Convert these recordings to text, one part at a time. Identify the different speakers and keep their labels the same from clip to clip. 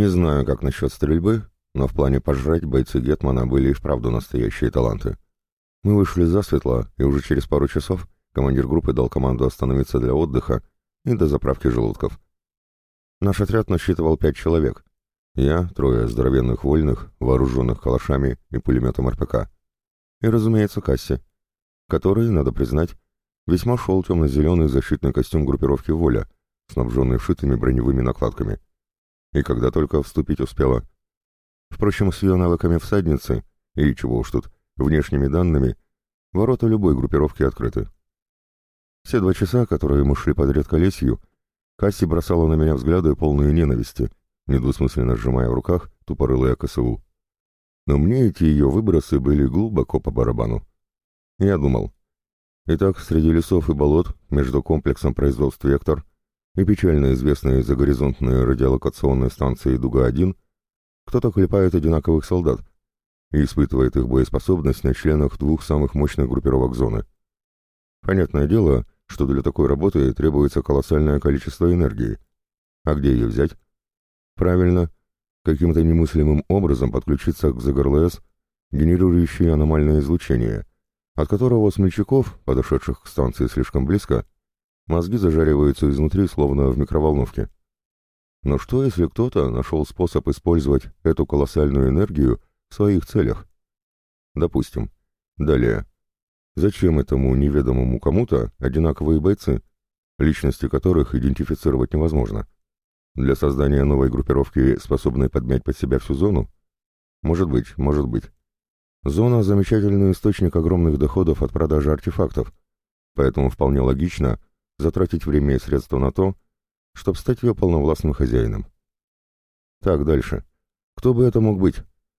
Speaker 1: Не знаю, как насчет стрельбы, но в плане пожрать бойцы Гетмана были и вправду настоящие таланты. Мы вышли за светло, и уже через пару часов командир группы дал команду остановиться для отдыха и до заправки желудков. Наш отряд насчитывал пять человек. Я, трое здоровенных вольных, вооруженных калашами и пулеметом РПК. И, разумеется, Касси, который, надо признать, весьма шел темно-зеленый защитный костюм группировки «Воля», снабженный вшитыми броневыми накладками и когда только вступить успела. Впрочем, с ее навыками всадницы, и чего уж тут, внешними данными, ворота любой группировки открыты. Все два часа, которые мы шли подряд колесью, Касси бросала на меня взгляды полные ненависти, недвусмысленно сжимая в руках тупорылые КСУ. Но мне эти ее выбросы были глубоко по барабану. Я думал. Итак, среди лесов и болот, между комплексом производств «Вектор» и печально известные за горизонтные радиолокационные станции «Дуга-1», кто-то клепает одинаковых солдат и испытывает их боеспособность на членах двух самых мощных группировок зоны. Понятное дело, что для такой работы требуется колоссальное количество энергии. А где ее взять? Правильно, каким-то немыслимым образом подключиться к ЗГРЛС, генерирующей аномальное излучение, от которого смельчаков, подошедших к станции слишком близко, Мозги зажариваются изнутри, словно в микроволновке. Но что, если кто-то нашел способ использовать эту колоссальную энергию в своих целях? Допустим. Далее. Зачем этому неведомому кому-то одинаковые бойцы, личности которых идентифицировать невозможно? Для создания новой группировки, способной подмять под себя всю зону? Может быть, может быть. Зона – замечательный источник огромных доходов от продажи артефактов, поэтому вполне логично – затратить время и средства на то, чтобы стать ее полновластным хозяином. Так, дальше. Кто бы это мог быть?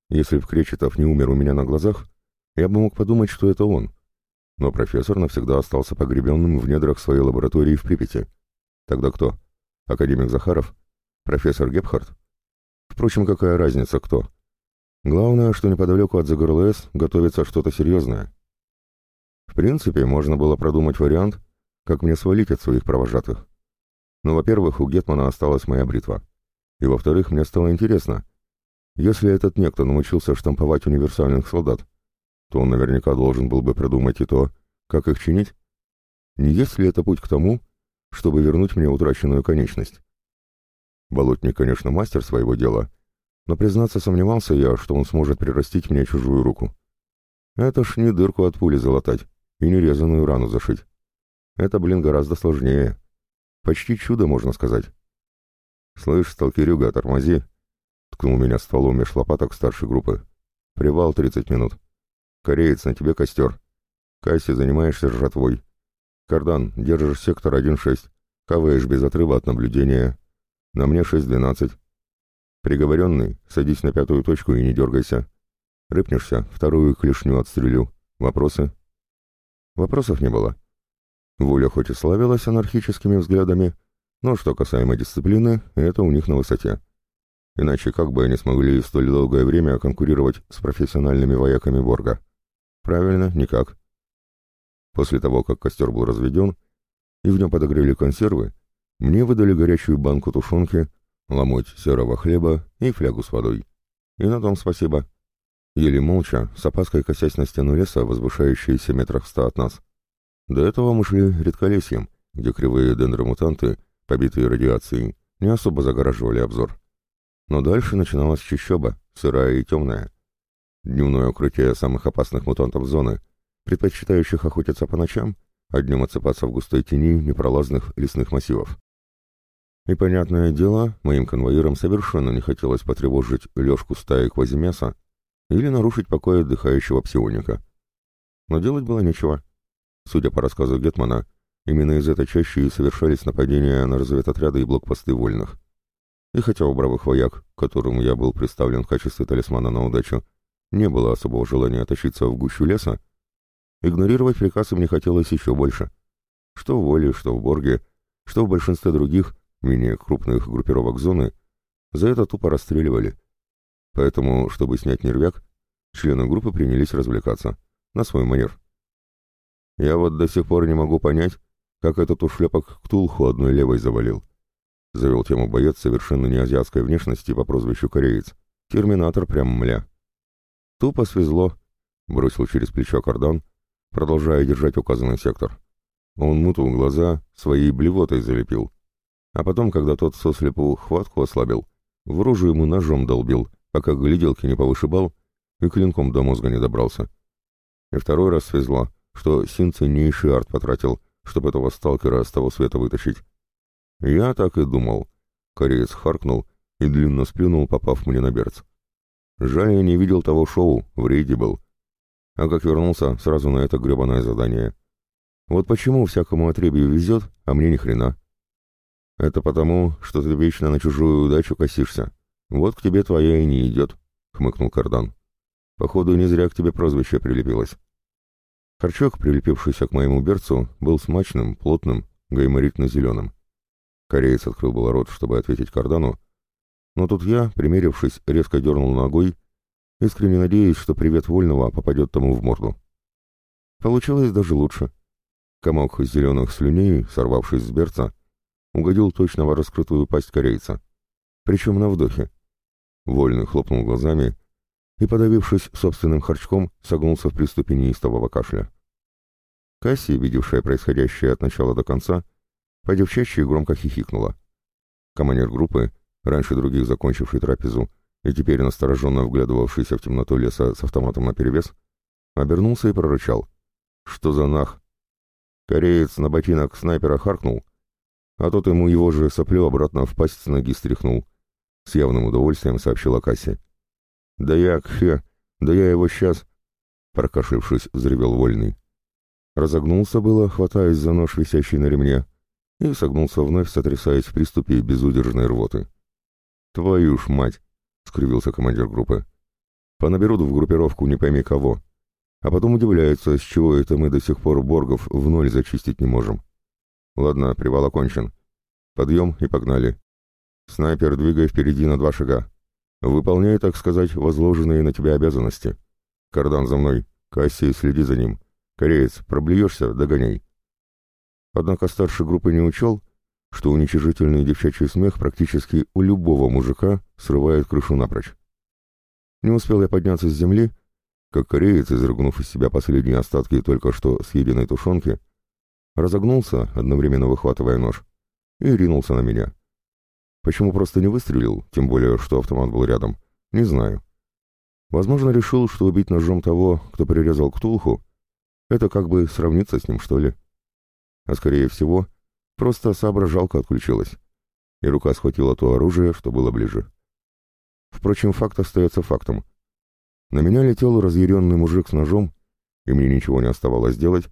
Speaker 1: Если б Кречетов не умер у меня на глазах, я бы мог подумать, что это он. Но профессор навсегда остался погребенным в недрах своей лаборатории в Припяти. Тогда кто? Академик Захаров? Профессор Гепхард? Впрочем, какая разница, кто? Главное, что неподалеку от ЗГРЛС готовится что-то серьезное. В принципе, можно было продумать вариант — как мне свалить от своих провожатых? Но, во-первых, у Гетмана осталась моя бритва. И, во-вторых, мне стало интересно. Если этот некто научился штамповать универсальных солдат, то он наверняка должен был бы придумать и то, как их чинить. Не есть ли это путь к тому, чтобы вернуть мне утраченную конечность? Болотник, конечно, мастер своего дела, но, признаться, сомневался я, что он сможет прирастить мне чужую руку. Это ж не дырку от пули залатать и не резаную рану зашить. Это, блин, гораздо сложнее. Почти чудо, можно сказать. «Слышь, сталкерюга, тормози!» — ткнул меня стволом меж лопаток старшей группы. «Привал тридцать минут. Кореец, на тебе костер. Касси, занимаешься жратвой. Кардан, держишь сектор 1-6. Хаваешь без отрыва от наблюдения. На мне 6-12. Приговоренный, садись на пятую точку и не дергайся. Рыпнешься, вторую клешню отстрелю. Вопросы?» Вопросов не было. Вуля хоть и славилась анархическими взглядами, но что касаемо дисциплины, это у них на высоте. Иначе как бы они смогли в столь долгое время конкурировать с профессиональными вояками Борга? Правильно, никак. После того, как костер был разведен, и в нем подогрели консервы, мне выдали горячую банку тушенки, ломоть серого хлеба и флягу с водой. И на том спасибо. Еле молча, с опаской косясь на стену леса, возвышающиеся метрах ста от нас. До этого мы шли редколесьем, где кривые дендромутанты, побитые радиацией, не особо загораживали обзор. Но дальше начиналась чищоба, сырая и темная. Дневное укрытие самых опасных мутантов зоны, предпочитающих охотиться по ночам, а днем отсыпаться в густой тени непролазных лесных массивов. И, понятное дело, моим конвоирам совершенно не хотелось потревожить лёжку стаи квазимеса или нарушить покой отдыхающего псионика. Но делать было нечего. Судя по рассказу Гетмана, именно из этой чащи и совершались нападения на разведотряды и блокпосты вольных. И хотя у бравых вояк, которым я был представлен в качестве талисмана на удачу, не было особого желания тащиться в гущу леса, игнорировать приказ им не хотелось еще больше. Что в Воле, что в Борге, что в большинстве других, менее крупных группировок зоны, за это тупо расстреливали. Поэтому, чтобы снять нервяк, члены группы принялись развлекаться, на свой манер. Я вот до сих пор не могу понять, как этот ушлепок Ктулху одной левой завалил. Завел тему боец совершенно не азиатской внешности по прозвищу кореец. Терминатор прям мля. Тупо свезло, бросил через плечо кардан, продолжая держать указанный сектор. Он муту глаза своей блевотой залепил. А потом, когда тот сослепу хватку ослабил, в рожу ему ножом долбил, пока гляделки не повышибал и клинком до мозга не добрался. И второй раз свезло — что синценнейший арт потратил, чтобы этого сталкера с того света вытащить. Я так и думал. Кореец харкнул и длинно сплюнул, попав мне на берц. Жаль, я не видел того шоу, в рейде был. А как вернулся, сразу на это гребаное задание. Вот почему всякому отребью везет, а мне ни хрена. Это потому, что ты вечно на чужую удачу косишься. Вот к тебе твоя и не идет, — хмыкнул Кардан. Походу, не зря к тебе прозвище прилепилось. Харчок, прилепившийся к моему берцу, был смачным, плотным, гайморитно-зеленым. Кореец открыл было рот, чтобы ответить Кардану, но тут я, примерившись, резко дернул ногой, искренне надеясь, что привет вольного попадет тому в морду. Получилось даже лучше. Комок зеленых слюней, сорвавшись с берца, угодил точно во раскрытую пасть корейца. Причем на вдохе. Вольный хлопнул глазами и, подавившись собственным харчком, согнулся в приступе неистового кашля. Касси, видевшая происходящее от начала до конца, подевчаще и громко хихикнула. Командир группы, раньше других закончивший трапезу и теперь настороженно вглядывавшийся в темноту леса с автоматом наперевес, обернулся и прорычал. «Что за нах?» Кореец на ботинок снайпера харкнул, а тот ему его же соплю обратно в пасть с ноги стряхнул. С явным удовольствием сообщила Касси. «Да я, кхе, да я его сейчас!» — прокашившись, взревел вольный. Разогнулся было, хватаясь за нож, висящий на ремне, и согнулся вновь, сотрясаясь в приступе безудержной рвоты. «Твою ж мать!» — скривился командир группы. «Понаберут в группировку не пойми кого. А потом удивляются, с чего это мы до сих пор боргов в ноль зачистить не можем. Ладно, привал окончен. Подъем и погнали. Снайпер, двигай впереди на два шага. Выполняй, так сказать, возложенные на тебя обязанности. Кардан за мной. Кассий, следи за ним. Кореец, проблюешься, догоняй. Однако старший группы не учел, что уничижительный девчачий смех практически у любого мужика срывает крышу напрочь. Не успел я подняться с земли, как кореец, изрыгнув из себя последние остатки только что съеденной тушенки, разогнулся, одновременно выхватывая нож, и ринулся на меня. Почему просто не выстрелил, тем более, что автомат был рядом, не знаю. Возможно, решил, что убить ножом того, кто прирезал Ктулху, это как бы сравниться с ним, что ли. А скорее всего, просто соображалка отключилась, и рука схватила то оружие, что было ближе. Впрочем, факт остается фактом. На меня летел разъяренный мужик с ножом, и мне ничего не оставалось делать,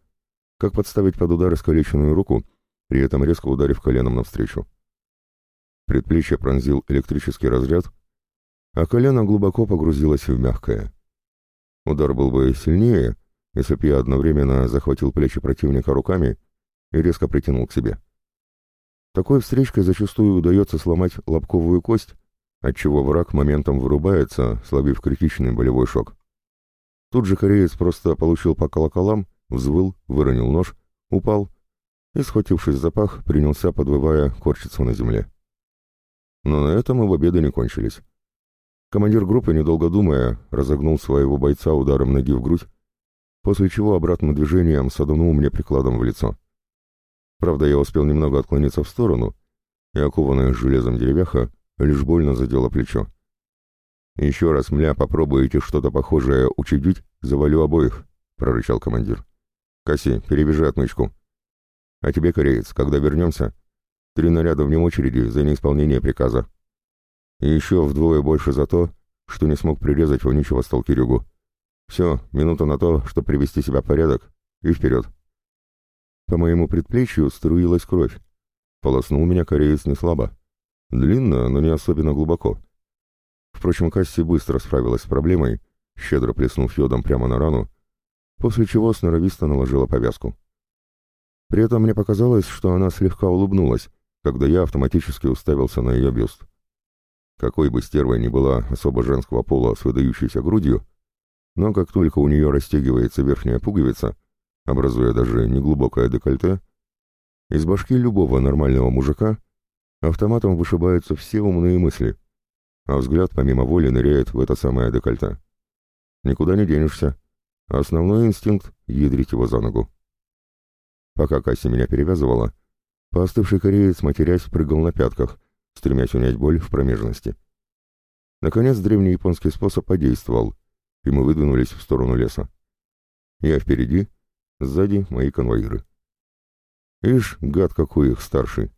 Speaker 1: как подставить под удар искалеченную руку, при этом резко ударив коленом навстречу предплечье пронзил электрический разряд, а колено глубоко погрузилось в мягкое. Удар был бы сильнее, если бы я одновременно захватил плечи противника руками и резко притянул к себе. Такой встречкой зачастую удается сломать лобковую кость, отчего враг моментом вырубается, словив критичный болевой шок. Тут же кореец просто получил по колоколам, взвыл, выронил нож, упал и, схватившись за пах, принялся, подвывая, корчиться на земле. Но на этом его беды не кончились. Командир группы, недолго думая, разогнул своего бойца ударом ноги в грудь, после чего обратным движением саданул мне прикладом в лицо. Правда, я успел немного отклониться в сторону, и окованная железом деревяха лишь больно задела плечо. «Еще раз, мля, попробуете что-то похожее учудить, завалю обоих», — прорычал командир. «Касси, перебежи отмычку». «А тебе, кореец, когда вернемся, Три наряда вне очереди за неисполнение приказа. И еще вдвое больше за то, что не смог прирезать вонючего сталкерюгу. Все, минута на то, чтобы привести себя в порядок, и вперед. По моему предплечью струилась кровь. Полоснул меня кореец не слабо. Длинно, но не особенно глубоко. Впрочем, Касси быстро справилась с проблемой, щедро плеснув йодом прямо на рану, после чего сноровисто наложила повязку. При этом мне показалось, что она слегка улыбнулась, когда я автоматически уставился на ее бюст. Какой бы стервой ни была особо женского пола с выдающейся грудью, но как только у нее расстегивается верхняя пуговица, образуя даже неглубокое декольте, из башки любого нормального мужика автоматом вышибаются все умные мысли, а взгляд помимо воли ныряет в это самое декольте. Никуда не денешься. Основной инстинкт — ядрить его за ногу. Пока Касси меня перевязывала, — Поостывший кореец, матерясь, прыгал на пятках, стремясь унять боль в промежности. Наконец, древний японский способ подействовал, и мы выдвинулись в сторону леса. Я впереди, сзади мои конвоиры. Ишь, гад какой их старший.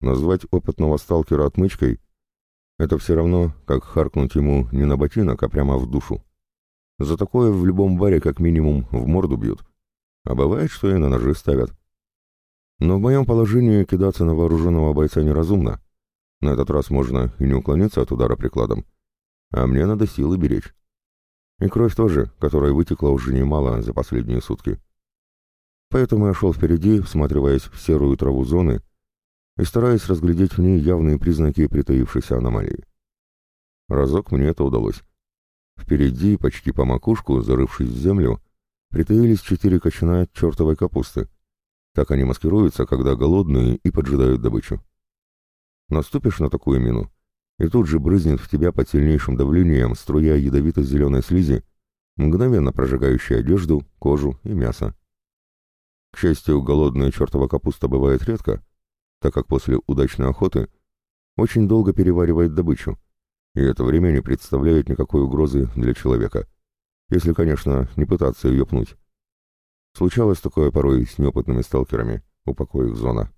Speaker 1: Назвать опытного сталкера отмычкой — это все равно, как харкнуть ему не на ботинок, а прямо в душу. За такое в любом баре как минимум в морду бьют. А бывает, что и на ножи ставят. Но в моем положении кидаться на вооруженного бойца неразумно. На этот раз можно и не уклониться от удара прикладом. А мне надо силы беречь. И кровь тоже, которая вытекла уже немало за последние сутки. Поэтому я шел впереди, всматриваясь в серую траву зоны и стараясь разглядеть в ней явные признаки притаившейся аномалии. Разок мне это удалось. Впереди, почти по макушку, зарывшись в землю, притаились четыре кочана чертовой капусты — так они маскируются, когда голодные и поджидают добычу. Наступишь на такую мину, и тут же брызнет в тебя под сильнейшим давлением струя ядовито-зеленой слизи, мгновенно прожигающая одежду, кожу и мясо. К счастью, голодная чертова капуста бывает редко, так как после удачной охоты очень долго переваривает добычу, и это время не представляет никакой угрозы для человека, если, конечно, не пытаться ее пнуть. Случалось такое порой с неопытными сталкерами, упокой их зона.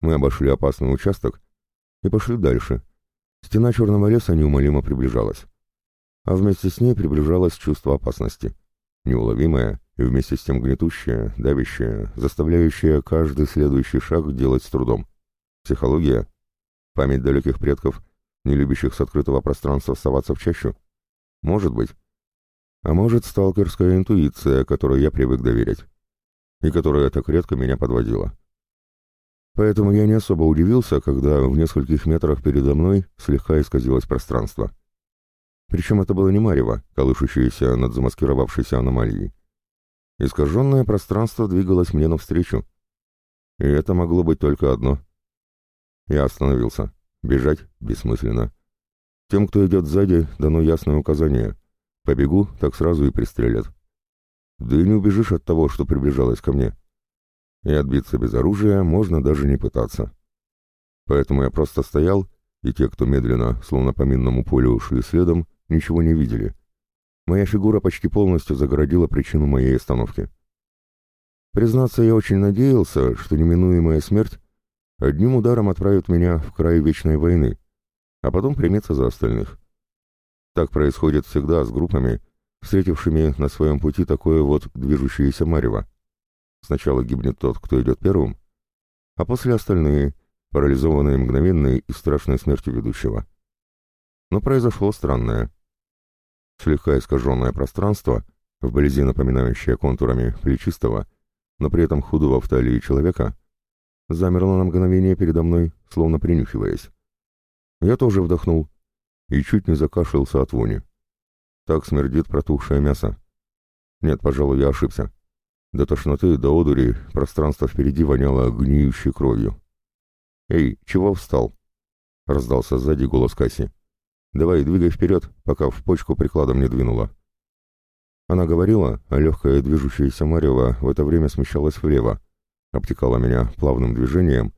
Speaker 1: Мы обошли опасный участок и пошли дальше. Стена черного леса неумолимо приближалась. А вместе с ней приближалось чувство опасности. Неуловимое и вместе с тем гнетущее, давящее, заставляющее каждый следующий шаг делать с трудом. Психология, память далеких предков, не любящих с открытого пространства соваться в чащу. Может быть, а может, сталкерская интуиция, которой я привык доверять, и которая так редко меня подводила. Поэтому я не особо удивился, когда в нескольких метрах передо мной слегка исказилось пространство. Причем это было не марево, колышущееся над замаскировавшейся аномалией. Искаженное пространство двигалось мне навстречу. И это могло быть только одно. Я остановился. Бежать бессмысленно. Тем, кто идет сзади, дано ясное указание — Побегу, так сразу и пристрелят. Да и не убежишь от того, что приближалось ко мне. И отбиться без оружия можно даже не пытаться. Поэтому я просто стоял, и те, кто медленно, словно по минному полю, ушли следом, ничего не видели. Моя фигура почти полностью загородила причину моей остановки. Признаться, я очень надеялся, что неминуемая смерть одним ударом отправит меня в край вечной войны, а потом примется за остальных. Так происходит всегда с группами, встретившими на своем пути такое вот движущееся марево. Сначала гибнет тот, кто идет первым, а после остальные, парализованные мгновенной и страшной смертью ведущего. Но произошло странное. Слегка искаженное пространство, вблизи напоминающее контурами плечистого, но при этом худого в талии человека, замерло на мгновение передо мной, словно принюхиваясь. Я тоже вдохнул, и чуть не закашлялся от вони. Так смердит протухшее мясо. Нет, пожалуй, я ошибся. До тошноты, до одури пространство впереди воняло гниющей кровью. «Эй, чего встал?» — раздался сзади голос Касси. «Давай, двигай вперед, пока в почку прикладом не двинула». Она говорила, а легкая движущаяся марево в это время смещалась влево, обтекала меня плавным движением,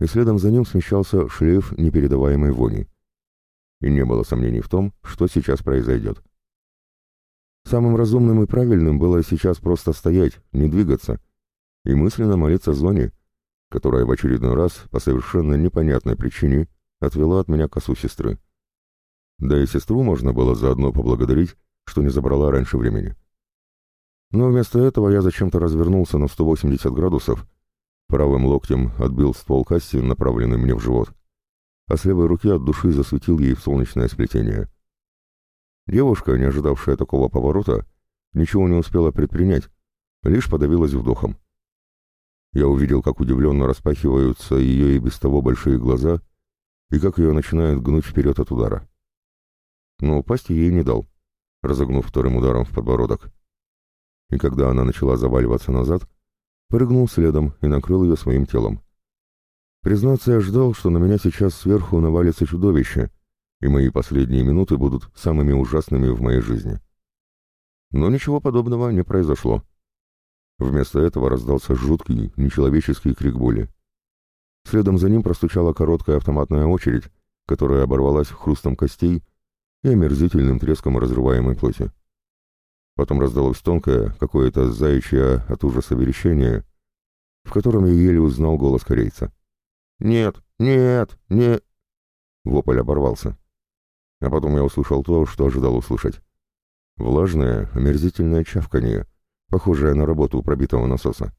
Speaker 1: и следом за ним смещался шлейф непередаваемой вони — и не было сомнений в том, что сейчас произойдет. Самым разумным и правильным было сейчас просто стоять, не двигаться, и мысленно молиться Зоне, которая в очередной раз по совершенно непонятной причине отвела от меня косу сестры. Да и сестру можно было заодно поблагодарить, что не забрала раньше времени. Но вместо этого я зачем-то развернулся на 180 градусов, правым локтем отбил ствол касси, направленный мне в живот — а с левой руки от души засветил ей в солнечное сплетение. Девушка, не ожидавшая такого поворота, ничего не успела предпринять, лишь подавилась вдохом. Я увидел, как удивленно распахиваются ее и без того большие глаза, и как ее начинают гнуть вперед от удара. Но упасть ей не дал, разогнув вторым ударом в подбородок. И когда она начала заваливаться назад, прыгнул следом и накрыл ее своим телом. Признаться, я ждал, что на меня сейчас сверху навалится чудовище, и мои последние минуты будут самыми ужасными в моей жизни. Но ничего подобного не произошло. Вместо этого раздался жуткий, нечеловеческий крик боли. Следом за ним простучала короткая автоматная очередь, которая оборвалась хрустом костей и омерзительным треском разрываемой плоти. Потом раздалось тонкое, какое-то заячье от ужаса верещание, в котором я еле узнал голос корейца. «Нет, нет, не...» Вопль оборвался. А потом я услышал то, что ожидал услышать. Влажное, омерзительное чавканье, похожее на работу пробитого насоса.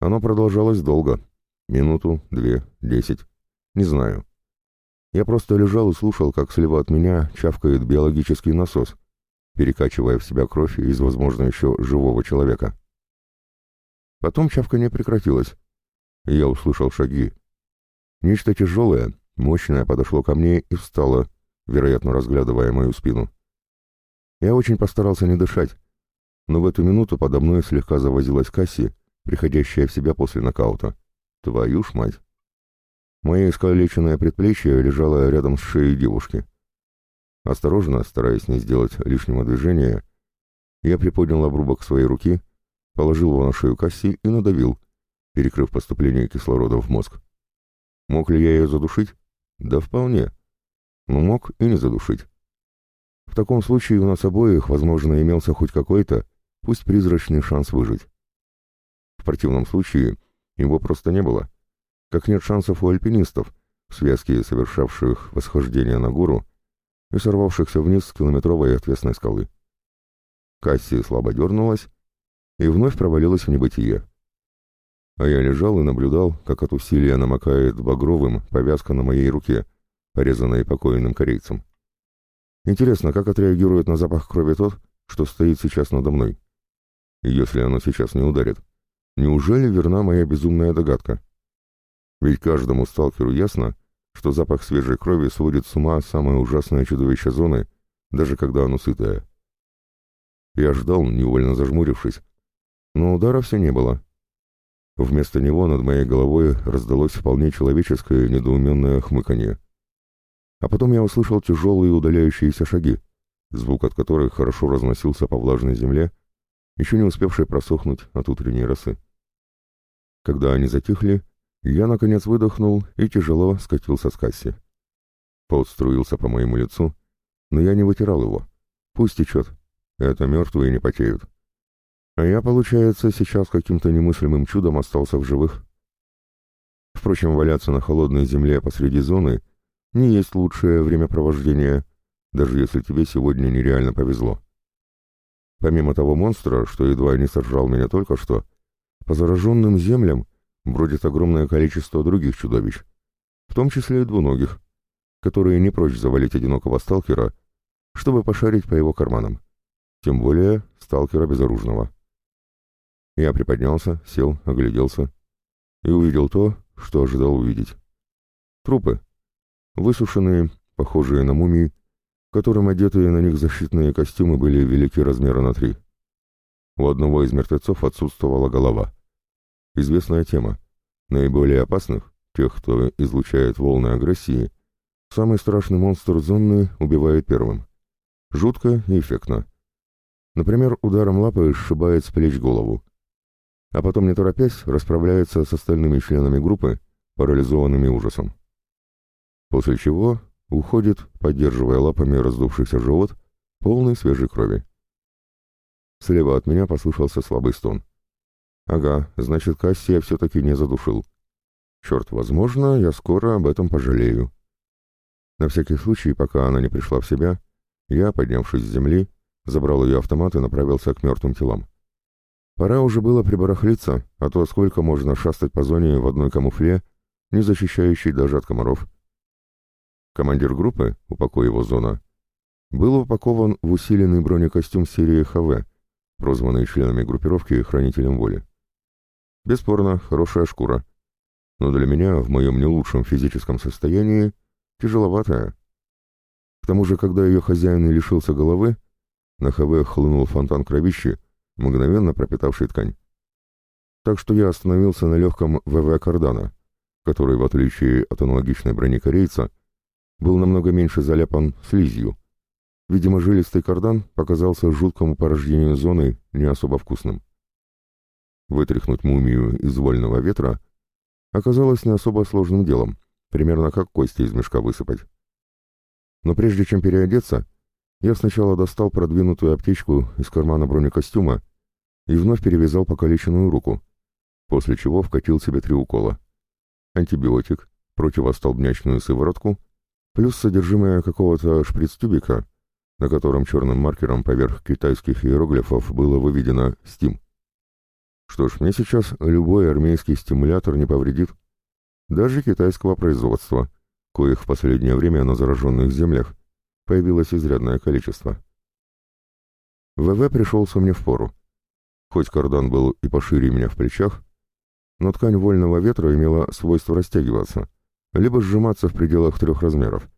Speaker 1: Оно продолжалось долго. Минуту, две, десять. Не знаю. Я просто лежал и слушал, как слева от меня чавкает биологический насос, перекачивая в себя кровь из, возможно, еще живого человека. Потом чавканье прекратилось. И я услышал шаги, Нечто тяжелое, мощное подошло ко мне и встало, вероятно, разглядывая мою спину. Я очень постарался не дышать, но в эту минуту подо мной слегка завозилась Касси, приходящая в себя после нокаута. Твою ж мать! Мое искалеченное предплечье лежало рядом с шеей девушки. Осторожно, стараясь не сделать лишнего движения, я приподнял обрубок своей руки, положил его на шею Касси и надавил, перекрыв поступление кислорода в мозг. Мог ли я ее задушить? Да вполне. Но мог и не задушить. В таком случае у нас обоих, возможно, имелся хоть какой-то, пусть призрачный шанс выжить. В противном случае его просто не было. Как нет шансов у альпинистов, в связке совершавших восхождение на гору и сорвавшихся вниз с километровой отвесной скалы. Касси слабо дернулась и вновь провалилась в небытие а я лежал и наблюдал, как от усилия намокает багровым повязка на моей руке, порезанная покойным корейцем. Интересно, как отреагирует на запах крови тот, что стоит сейчас надо мной? И Если оно сейчас не ударит. Неужели верна моя безумная догадка? Ведь каждому сталкеру ясно, что запах свежей крови сводит с ума самое ужасное чудовище зоны, даже когда оно сытое. Я ждал, невольно зажмурившись, но удара все не было. Вместо него над моей головой раздалось вполне человеческое недоуменное хмыканье. А потом я услышал тяжелые удаляющиеся шаги, звук от которых хорошо разносился по влажной земле, еще не успевшей просохнуть от утренней росы. Когда они затихли, я, наконец, выдохнул и тяжело скатился с касси. Пот струился по моему лицу, но я не вытирал его. Пусть течет. Это мертвые не потеют. А я, получается, сейчас каким-то немыслимым чудом остался в живых. Впрочем, валяться на холодной земле посреди зоны не есть лучшее времяпровождение, даже если тебе сегодня нереально повезло. Помимо того монстра, что едва не сожрал меня только что, по зараженным землям бродит огромное количество других чудовищ, в том числе и двуногих, которые не прочь завалить одинокого сталкера, чтобы пошарить по его карманам. Тем более сталкера безоружного. Я приподнялся, сел, огляделся и увидел то, что ожидал увидеть. Трупы. Высушенные, похожие на мумии, которым одетые на них защитные костюмы были велики размера на три. У одного из мертвецов отсутствовала голова. Известная тема. Наиболее опасных, тех, кто излучает волны агрессии, самый страшный монстр зоны убивает первым. Жутко и эффектно. Например, ударом лапы сшибает с плеч голову а потом, не торопясь, расправляется с остальными членами группы, парализованными ужасом. После чего уходит, поддерживая лапами раздувшийся живот, полный свежей крови. Слева от меня послышался слабый стон. «Ага, значит, Кассия все-таки не задушил. Черт, возможно, я скоро об этом пожалею». На всякий случай, пока она не пришла в себя, я, поднявшись с земли, забрал ее автомат и направился к мертвым телам. Пора уже было прибарахлиться, а то сколько можно шастать по зоне в одной камуфле, не защищающей даже от комаров. Командир группы, упокой его зона, был упакован в усиленный бронекостюм серии ХВ, прозванный членами группировки «Хранителем воли». Бесспорно, хорошая шкура. Но для меня, в моем не лучшем физическом состоянии, тяжеловатая. К тому же, когда ее хозяин лишился головы, на ХВ хлынул фонтан кровищи, мгновенно пропитавший ткань. Так что я остановился на легком ВВ «Кардана», который, в отличие от аналогичной брони корейца, был намного меньше заляпан слизью. Видимо, жилистый кардан показался жуткому порождению зоны не особо вкусным. Вытряхнуть мумию из вольного ветра оказалось не особо сложным делом, примерно как кости из мешка высыпать. Но прежде чем переодеться, я сначала достал продвинутую аптечку из кармана бронекостюма и вновь перевязал покалеченную руку, после чего вкатил себе три укола. Антибиотик, противостолбнячную сыворотку, плюс содержимое какого-то шприц-тюбика, на котором черным маркером поверх китайских иероглифов было выведено «Стим». Что ж, мне сейчас любой армейский стимулятор не повредит. Даже китайского производства, коих в последнее время на зараженных землях появилось изрядное количество. ВВ пришелся мне в пору. Хоть кардан был и пошире меня в плечах, но ткань вольного ветра имела свойство растягиваться, либо сжиматься в пределах трех размеров,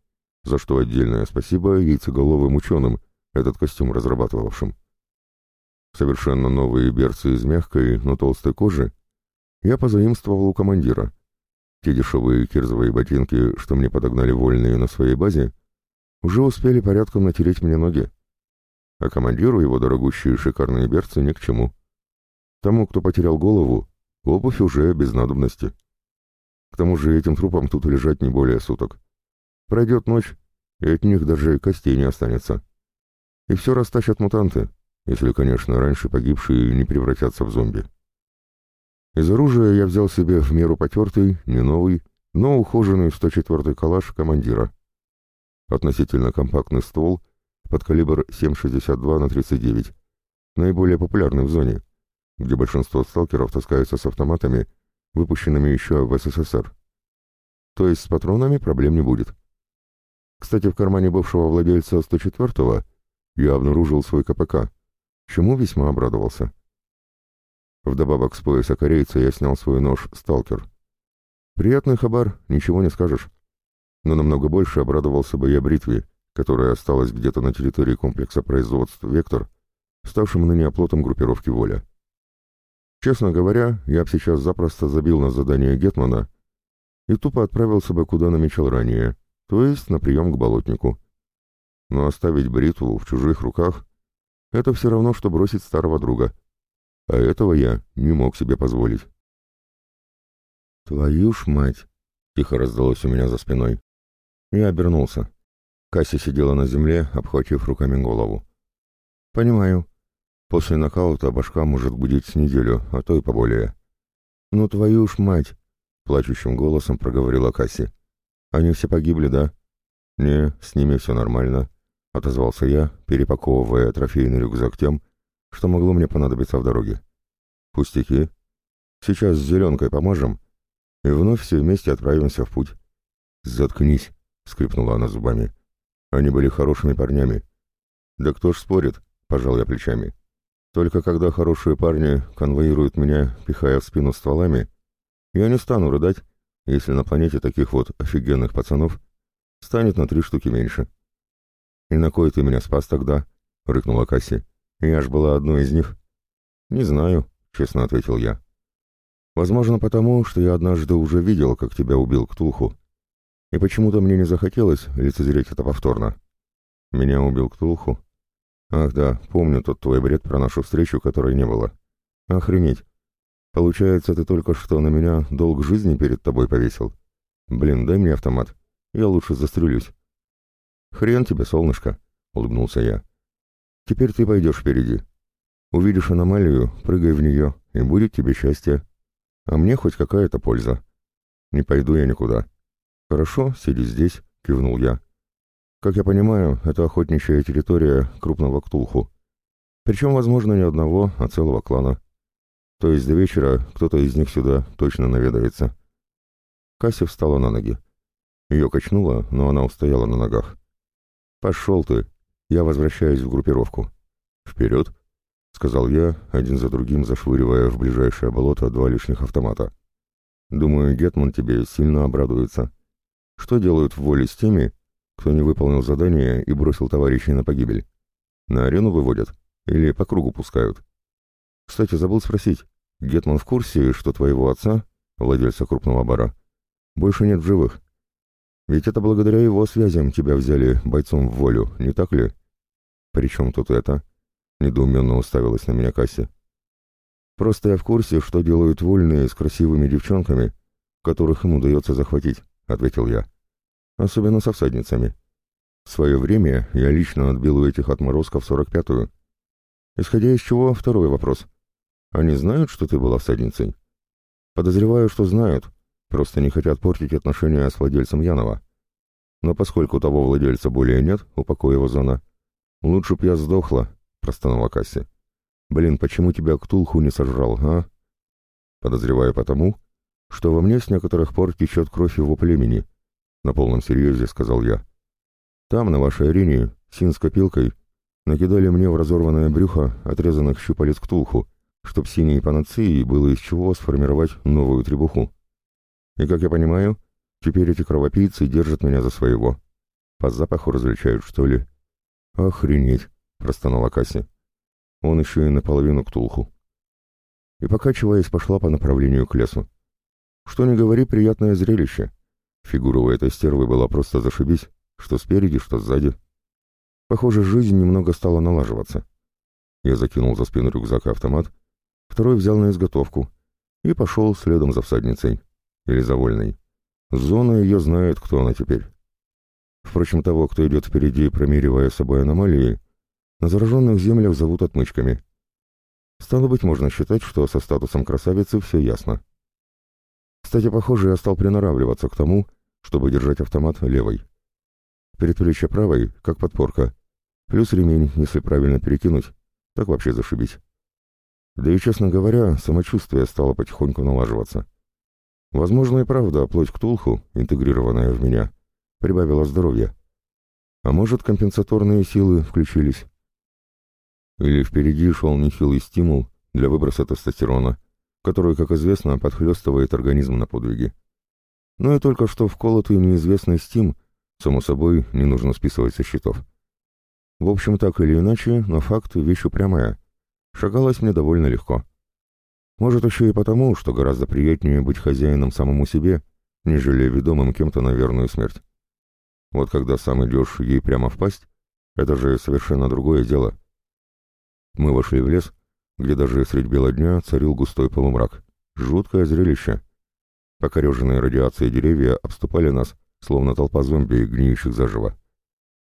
Speaker 1: за что отдельное спасибо яйцеголовым ученым, этот костюм разрабатывавшим. Совершенно новые берцы из мягкой, но толстой кожи я позаимствовал у командира. Те дешевые кирзовые ботинки, что мне подогнали вольные на своей базе, уже успели порядком натереть мне ноги. А командиру его дорогущие шикарные берцы ни к чему. Тому, кто потерял голову, обувь уже без надобности. К тому же этим трупам тут лежать не более суток. Пройдет ночь, и от них даже костей не останется. И все растащат мутанты, если, конечно, раньше погибшие не превратятся в зомби. Из оружия я взял себе в меру потертый, не новый, но ухоженный 104-й калаш командира относительно компактный ствол под калибр 7,62 на 39, наиболее популярный в зоне, где большинство сталкеров таскаются с автоматами, выпущенными еще в СССР. То есть с патронами проблем не будет. Кстати, в кармане бывшего владельца 104-го я обнаружил свой КПК, чему весьма обрадовался. Вдобавок с пояса корейца я снял свой нож «Сталкер». Приятный хабар, ничего не скажешь но намного больше обрадовался бы я бритве, которая осталась где-то на территории комплекса производств «Вектор», ставшим ныне оплотом группировки «Воля». Честно говоря, я бы сейчас запросто забил на задание Гетмана и тупо отправился бы куда намечал ранее, то есть на прием к болотнику. Но оставить бритву в чужих руках — это все равно, что бросить старого друга. А этого я не мог себе позволить. «Твою ж мать!» — тихо раздалось у меня за спиной. Я обернулся. Касси сидела на земле, обхватив руками голову. «Понимаю. После нокаута башка может будить с неделю, а то и поболее». «Ну твою ж мать!» — плачущим голосом проговорила Касси. «Они все погибли, да?» «Не, с ними все нормально», — отозвался я, перепаковывая трофейный рюкзак тем, что могло мне понадобиться в дороге. «Пустяки. Сейчас с зеленкой помажем и вновь все вместе отправимся в путь». «Заткнись!» — скрипнула она зубами. «Они были хорошими парнями». «Да кто ж спорит?» — пожал я плечами. «Только когда хорошие парни конвоируют меня, пихая в спину стволами, я не стану рыдать, если на планете таких вот офигенных пацанов станет на три штуки меньше». «И на кой ты меня спас тогда?» — рыкнула Касси. «Я ж была одной из них». «Не знаю», — честно ответил я. «Возможно, потому, что я однажды уже видел, как тебя убил Ктулху» и почему-то мне не захотелось лицезреть это повторно. Меня убил Ктулху. Ах да, помню тот твой бред про нашу встречу, которой не было. Охренеть. Получается, ты только что на меня долг жизни перед тобой повесил? Блин, дай мне автомат. Я лучше застрелюсь. Хрен тебе, солнышко, улыбнулся я. Теперь ты пойдешь впереди. Увидишь аномалию, прыгай в нее, и будет тебе счастье. А мне хоть какая-то польза. Не пойду я никуда. «Хорошо, сиди здесь», — кивнул я. «Как я понимаю, это охотничья территория крупного ктулху. Причем, возможно, не одного, а целого клана. То есть до вечера кто-то из них сюда точно наведается». Касси встала на ноги. Ее качнуло, но она устояла на ногах. «Пошел ты! Я возвращаюсь в группировку». «Вперед!» — сказал я, один за другим зашвыривая в ближайшее болото два лишних автомата. «Думаю, Гетман тебе сильно обрадуется». Что делают в воле с теми, кто не выполнил задание и бросил товарищей на погибель? На арену выводят? Или по кругу пускают? Кстати, забыл спросить. Гетман в курсе, что твоего отца, владельца крупного бара, больше нет в живых? Ведь это благодаря его связям тебя взяли бойцом в волю, не так ли? Причем тут это? Недоуменно уставилась на меня Касси. Просто я в курсе, что делают вольные с красивыми девчонками, которых им удается захватить. — ответил я. «Особенно со всадницами. В свое время я лично отбил у этих отморозков сорок пятую. Исходя из чего, второй вопрос. Они знают, что ты была всадницей?» «Подозреваю, что знают, просто не хотят портить отношения с владельцем Янова. Но поскольку того владельца более нет, упокой его зона. Лучше б я сдохла», — простонала Касси. «Блин, почему тебя Ктулху не сожрал, а?» «Подозреваю потому, что во мне с некоторых пор течет кровь его племени», — на полном серьезе сказал я. «Там, на вашей арене, син с копилкой, накидали мне в разорванное брюхо отрезанных щупалец ктулху, чтоб синей панацеей было из чего сформировать новую требуху. И, как я понимаю, теперь эти кровопийцы держат меня за своего. По запаху различают, что ли?» «Охренеть!» — простонала Касси. «Он еще и наполовину ктулху». И, покачиваясь, пошла по направлению к лесу. Что не говори, приятное зрелище. Фигура у этой стервы была просто зашибись, что спереди, что сзади. Похоже, жизнь немного стала налаживаться. Я закинул за спину рюкзак и автомат, второй взял на изготовку и пошел следом за всадницей, или за вольной. Зона ее знает, кто она теперь. Впрочем, того, кто идет впереди, промеривая собой аномалии, на зараженных землях зовут отмычками. Стало быть, можно считать, что со статусом красавицы все ясно. Кстати, похоже, я стал приноравливаться к тому, чтобы держать автомат левой. перед Предплечье правой, как подпорка. Плюс ремень, если правильно перекинуть, так вообще зашибись. Да и, честно говоря, самочувствие стало потихоньку налаживаться. Возможно и правда, плоть ктулху, интегрированная в меня, прибавила здоровья. А может, компенсаторные силы включились? Или впереди шел нехилый стимул для выброса тестостерона — которую, как известно, подхлестывает организм на подвиги. Но и только что вколотый неизвестный стим само собой, не нужно списывать со счетов. В общем, так или иначе, но факт — вещь упрямая. Шагалось мне довольно легко. Может, еще и потому, что гораздо приятнее быть хозяином самому себе, нежели ведомым кем-то на верную смерть. Вот когда сам идешь ей прямо в пасть, это же совершенно другое дело. Мы вошли в лес, где даже средь бела дня царил густой полумрак. Жуткое зрелище. Покореженные радиацией деревья обступали нас, словно толпа зомби, гниющих заживо.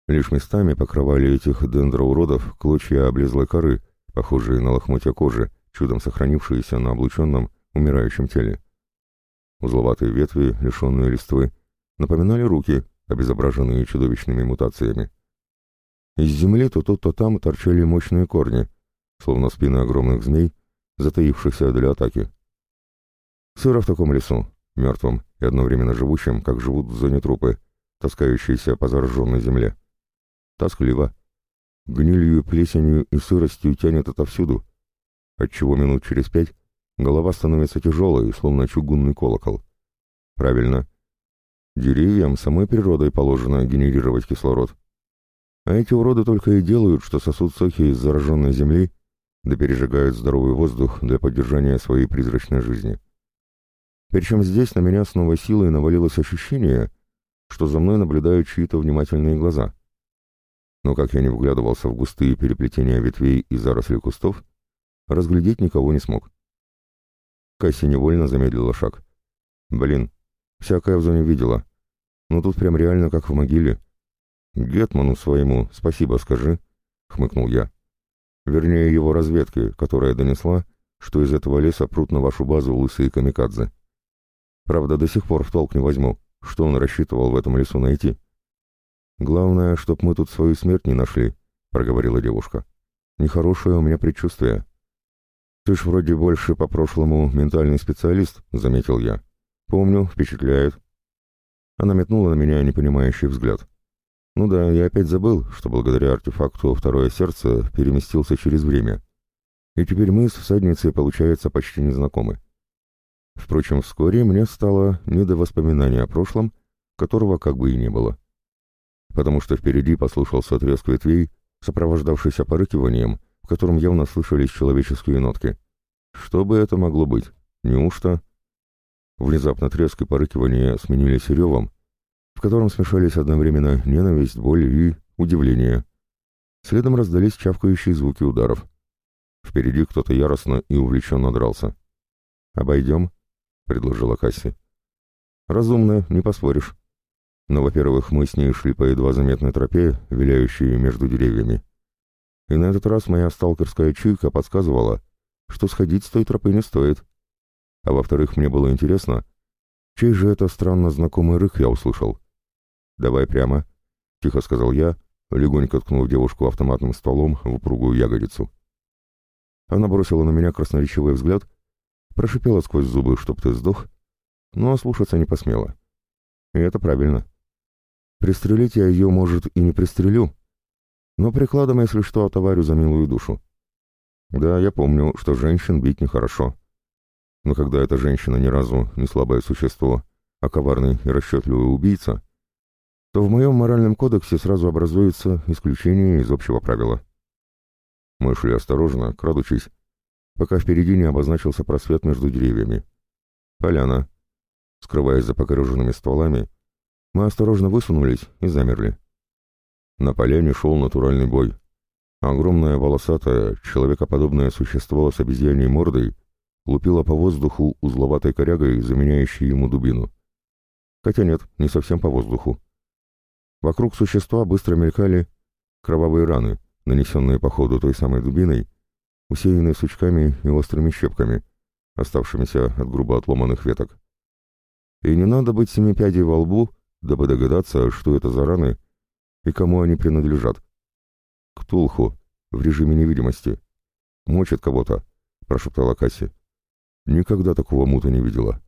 Speaker 1: Лишь местами покрывали этих дендроуродов клочья облезлой коры, похожие на лохмотья кожи, чудом сохранившиеся на облученном, умирающем теле. Узловатые ветви, лишенные листвы, напоминали руки, обезображенные чудовищными мутациями. Из земли то тут, то там торчали мощные корни — словно спины огромных змей, затаившихся для атаки. Сыро в таком лесу, мертвом и одновременно живущим, как живут в зоне трупы, таскающиеся по зараженной земле. Тоскливо. Гнилью, плесенью и сыростью тянет отовсюду, отчего минут через пять голова становится тяжелой, словно чугунный колокол. Правильно. Деревьям самой природой положено генерировать кислород. А эти уроды только и делают, что сосут сохи из зараженной земли да пережигают здоровый воздух для поддержания своей призрачной жизни. Причем здесь на меня с новой силой навалилось ощущение, что за мной наблюдают чьи-то внимательные глаза. Но как я не вглядывался в густые переплетения ветвей и заросли кустов, разглядеть никого не смог. Касси невольно замедлила шаг. Блин, всякое в зоне видела. Но тут прям реально как в могиле. Гетману своему спасибо скажи, — хмыкнул я вернее его разведки, которая донесла, что из этого леса прут на вашу базу лысые камикадзе. Правда, до сих пор в толк не возьму, что он рассчитывал в этом лесу найти. «Главное, чтоб мы тут свою смерть не нашли», — проговорила девушка. «Нехорошее у меня предчувствие». «Ты ж вроде больше по-прошлому ментальный специалист», — заметил я. «Помню, впечатляет». Она метнула на меня непонимающий взгляд. Ну да, я опять забыл, что благодаря артефакту второе сердце переместился через время. И теперь мы с всадницей, получается, почти незнакомы. Впрочем, вскоре мне стало не до воспоминания о прошлом, которого как бы и не было. Потому что впереди послушался треск ветвей, сопровождавшийся порыкиванием, в котором явно слышались человеческие нотки. Что бы это могло быть? Неужто? Внезапно треск и порыкивание сменились ревом, в котором смешались одновременно ненависть, боль и удивление. Следом раздались чавкающие звуки ударов. Впереди кто-то яростно и увлеченно дрался. «Обойдем?» — предложила Касси. «Разумно, не поспоришь. Но, во-первых, мы с ней шли по едва заметной тропе, виляющей между деревьями. И на этот раз моя сталкерская чуйка подсказывала, что сходить с той тропы не стоит. А во-вторых, мне было интересно, чей же это странно знакомый рык я услышал. «Давай прямо», — тихо сказал я, легонько ткнув девушку автоматным стволом в упругую ягодицу. Она бросила на меня красноречивый взгляд, прошипела сквозь зубы, чтоб ты сдох, но ослушаться не посмела. И это правильно. Пристрелить я ее, может, и не пристрелю, но прикладом, если что, отоварю за милую душу. Да, я помню, что женщин бить нехорошо. Но когда эта женщина ни разу не слабое существо, а коварный и расчетливый убийца — то в моем моральном кодексе сразу образуется исключение из общего правила. Мы шли осторожно, крадучись, пока впереди не обозначился просвет между деревьями. Поляна. Скрываясь за покореженными стволами, мы осторожно высунулись и замерли. На поляне шел натуральный бой. Огромное волосатое, человекоподобное существо с обезьяней мордой лупило по воздуху узловатой корягой, заменяющей ему дубину. Хотя нет, не совсем по воздуху. Вокруг существа быстро мелькали кровавые раны, нанесенные по ходу той самой дубиной, усеянные сучками и острыми щепками, оставшимися от грубо отломанных веток. И не надо быть семипядей во лбу, дабы догадаться, что это за раны и кому они принадлежат. К Тулху, в режиме невидимости. «Мочит кого-то», — прошептала Касси. «Никогда такого мута не видела».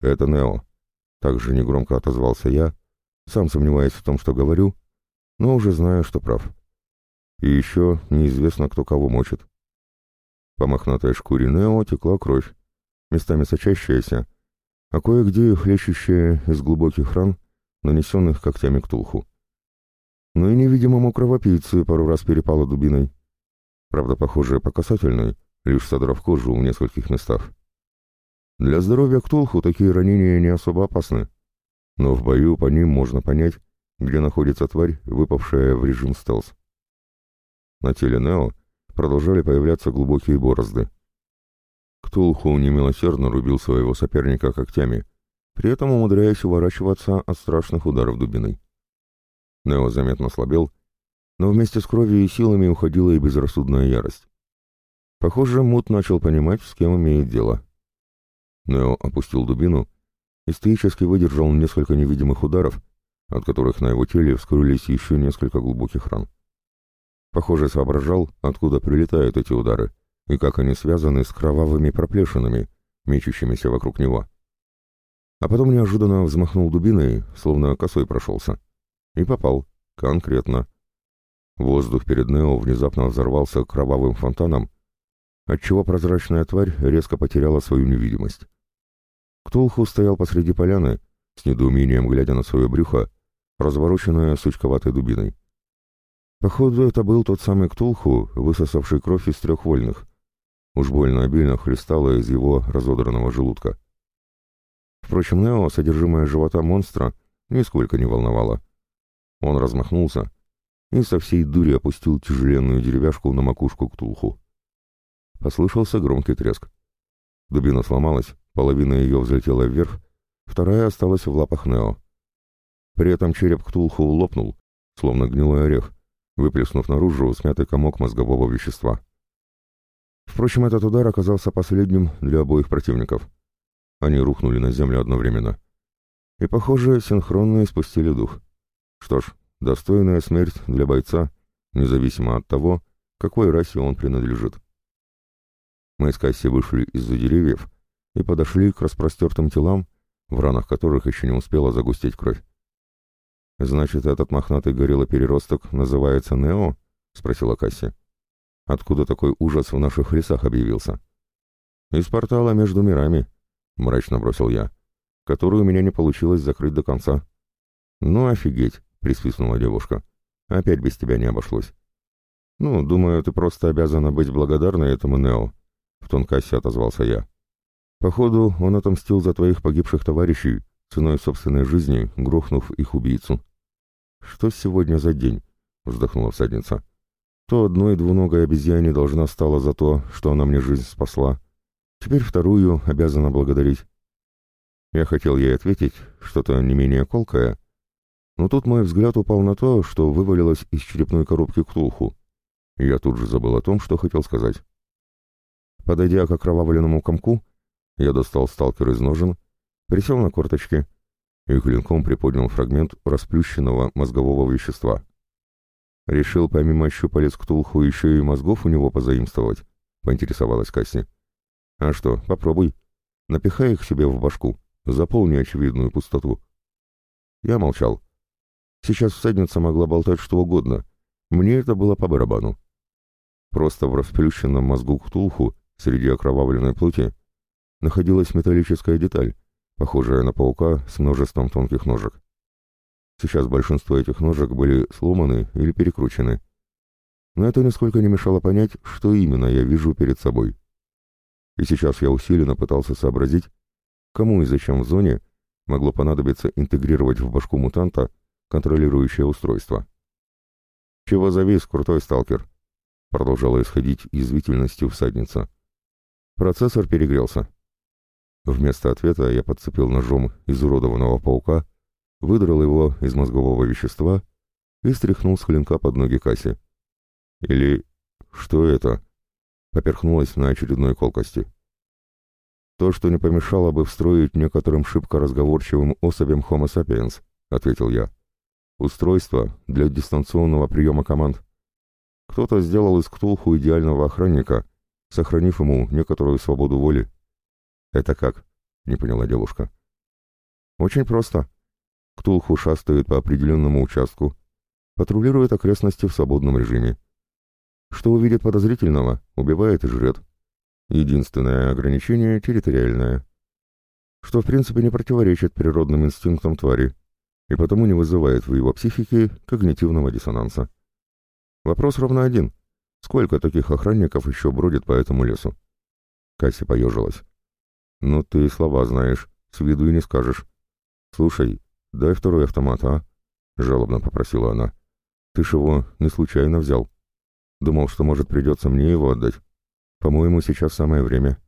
Speaker 1: «Это Нео», — также негромко отозвался я, — сам сомневаюсь в том, что говорю, но уже знаю, что прав. И еще неизвестно, кто кого мочит. По мохнатой шкуре Нео текла кровь, местами сочащаяся, а кое-где хлещущая из глубоких ран, нанесенных когтями к тулху. Но и невидимому кровопийцу пару раз перепало дубиной. Правда, похоже, по касательной, лишь содрав кожу в нескольких местах. Для здоровья Ктулху такие ранения не особо опасны но в бою по ним можно понять, где находится тварь, выпавшая в режим стелс. На теле Нео продолжали появляться глубокие борозды. Ктулху немилосердно рубил своего соперника когтями, при этом умудряясь уворачиваться от страшных ударов дубиной. Нео заметно слабел, но вместе с кровью и силами уходила и безрассудная ярость. Похоже, Мут начал понимать, с кем имеет дело. Нео опустил дубину Исторически выдержал несколько невидимых ударов, от которых на его теле вскрылись еще несколько глубоких ран. Похоже, соображал, откуда прилетают эти удары, и как они связаны с кровавыми проплешинами, мечущимися вокруг него. А потом неожиданно взмахнул дубиной, словно косой прошелся. И попал. Конкретно. Воздух перед Нео внезапно взорвался кровавым фонтаном, отчего прозрачная тварь резко потеряла свою невидимость. Ктулху стоял посреди поляны, с недоумением глядя на свое брюхо, развороченное сучковатой дубиной. Походу, это был тот самый Ктулху, высосавший кровь из трех вольных. Уж больно обильно хлестало из его разодранного желудка. Впрочем, Нео содержимое живота монстра нисколько не волновало. Он размахнулся и со всей дури опустил тяжеленную деревяшку на макушку Ктулху. Послышался громкий треск. Дубина сломалась, Половина ее взлетела вверх, вторая осталась в лапах Нео. При этом череп Ктулху лопнул, словно гнилой орех, выплеснув наружу смятый комок мозгового вещества. Впрочем, этот удар оказался последним для обоих противников. Они рухнули на землю одновременно. И, похоже, синхронно испустили дух. Что ж, достойная смерть для бойца, независимо от того, какой расе он принадлежит. Мы с Касси вышли из-за деревьев, и подошли к распростертым телам, в ранах которых еще не успела загустеть кровь. «Значит, этот мохнатый горилла-переросток называется Нео?» — спросила Касси. «Откуда такой ужас в наших лесах объявился?» «Из портала между мирами», — мрачно бросил я, который у меня не получилось закрыть до конца». «Ну, офигеть!» — присвистнула девушка. «Опять без тебя не обошлось». «Ну, думаю, ты просто обязана быть благодарна этому Нео», — в тон Касси отозвался я. Походу, он отомстил за твоих погибших товарищей, ценой собственной жизни, грохнув их убийцу. «Что сегодня за день?» — вздохнула всадница. «То одной двуногой обезьяне должна стала за то, что она мне жизнь спасла. Теперь вторую обязана благодарить». Я хотел ей ответить, что-то не менее колкое, но тут мой взгляд упал на то, что вывалилось из черепной коробки ктулху. Я тут же забыл о том, что хотел сказать. Подойдя к окровавленному комку, я достал сталкер из ножен, присел на корточки и клинком приподнял фрагмент расплющенного мозгового вещества. «Решил помимо щупалец Ктулху еще и мозгов у него позаимствовать?» — поинтересовалась Касси. «А что, попробуй. Напихай их себе в башку, заполни очевидную пустоту». Я молчал. Сейчас всадница могла болтать что угодно. Мне это было по барабану. Просто в расплющенном мозгу Ктулху среди окровавленной плоти находилась металлическая деталь, похожая на паука с множеством тонких ножек. Сейчас большинство этих ножек были сломаны или перекручены. Но это нисколько не мешало понять, что именно я вижу перед собой. И сейчас я усиленно пытался сообразить, кому и зачем в зоне могло понадобиться интегрировать в башку мутанта контролирующее устройство. «Чего завис, крутой сталкер?» Продолжала исходить язвительностью всадница. Процессор перегрелся. Вместо ответа я подцепил ножом изуродованного паука, выдрал его из мозгового вещества и стряхнул с клинка под ноги Касси. Или «Что это?» — поперхнулась на очередной колкости. «То, что не помешало бы встроить некоторым шибко разговорчивым особям Homo sapiens», — ответил я. «Устройство для дистанционного приема команд. Кто-то сделал из Ктулху идеального охранника, сохранив ему некоторую свободу воли. «Это как?» — не поняла девушка. «Очень просто. Ктулху шастают по определенному участку, патрулируют окрестности в свободном режиме. Что увидит подозрительного, убивает и жрет. Единственное ограничение — территориальное. Что, в принципе, не противоречит природным инстинктам твари, и потому не вызывает в его психике когнитивного диссонанса. Вопрос ровно один. Сколько таких охранников еще бродит по этому лесу? Касси поежилась. Ну ты слова знаешь, с виду и не скажешь. Слушай, дай второй автомат, а? Жалобно попросила она. Ты ж его не случайно взял. Думал, что, может, придется мне его отдать. По-моему, сейчас самое время.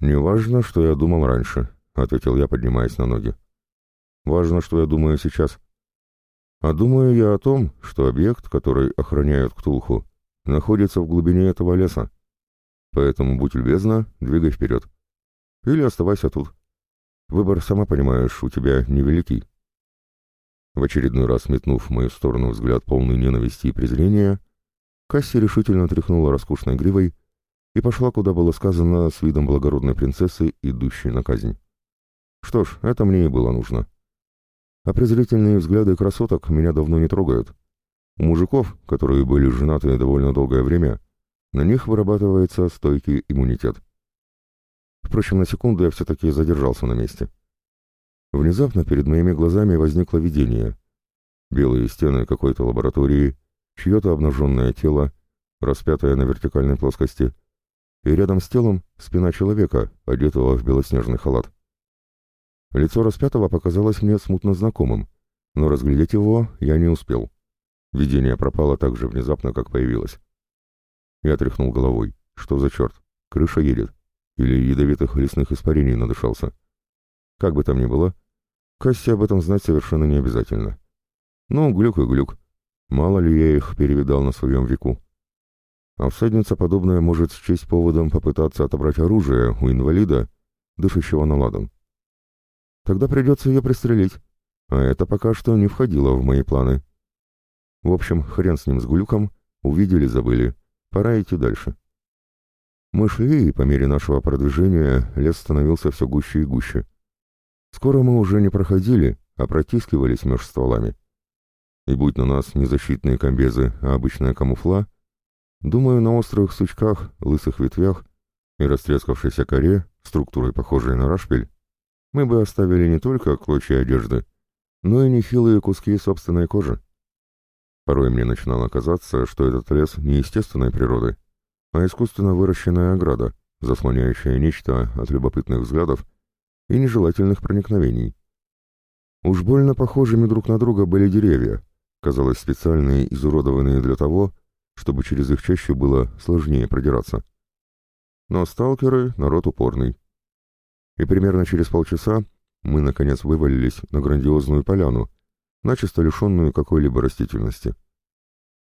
Speaker 1: «Неважно, что я думал раньше», — ответил я, поднимаясь на ноги. «Важно, что я думаю сейчас. А думаю я о том, что объект, который охраняют Ктулху, находится в глубине этого леса. Поэтому будь любезна, двигай вперед. Или оставайся тут. Выбор, сама понимаешь, у тебя невеликий. В очередной раз метнув в мою сторону взгляд полный ненависти и презрения, Касси решительно тряхнула роскошной гривой и пошла, куда было сказано, с видом благородной принцессы, идущей на казнь. Что ж, это мне и было нужно. А презрительные взгляды красоток меня давно не трогают. У мужиков, которые были женаты довольно долгое время, на них вырабатывается стойкий иммунитет. Впрочем, на секунду я все-таки задержался на месте. Внезапно перед моими глазами возникло видение. Белые стены какой-то лаборатории, чье-то обнаженное тело, распятое на вертикальной плоскости, и рядом с телом спина человека, одетого в белоснежный халат. Лицо распятого показалось мне смутно знакомым, но разглядеть его я не успел. Видение пропало так же внезапно, как появилось. Я тряхнул головой. Что за черт? Крыша едет или ядовитых лесных испарений надышался. Как бы там ни было, Кассе об этом знать совершенно не обязательно. Ну, глюк и глюк. Мало ли я их перевидал на своем веку. А всадница подобная может счесть поводом попытаться отобрать оружие у инвалида, дышащего наладом. Тогда придется ее пристрелить, а это пока что не входило в мои планы. В общем, хрен с ним с глюком, увидели, забыли. Пора идти дальше. Мы шли, и по мере нашего продвижения лес становился все гуще и гуще. Скоро мы уже не проходили, а протискивались между стволами. И будь на нас не защитные комбезы, а обычная камуфла, думаю, на острых сучках, лысых ветвях и растрескавшейся коре, структурой похожей на рашпиль, мы бы оставили не только клочья одежды, но и нехилые куски собственной кожи. Порой мне начинало казаться, что этот лес неестественной природы — а искусственно выращенная ограда, заслоняющая нечто от любопытных взглядов и нежелательных проникновений. Уж больно похожими друг на друга были деревья, казалось, специальные, изуродованные для того, чтобы через их чаще было сложнее продираться. Но сталкеры — народ упорный. И примерно через полчаса мы, наконец, вывалились на грандиозную поляну, начисто лишенную какой-либо растительности.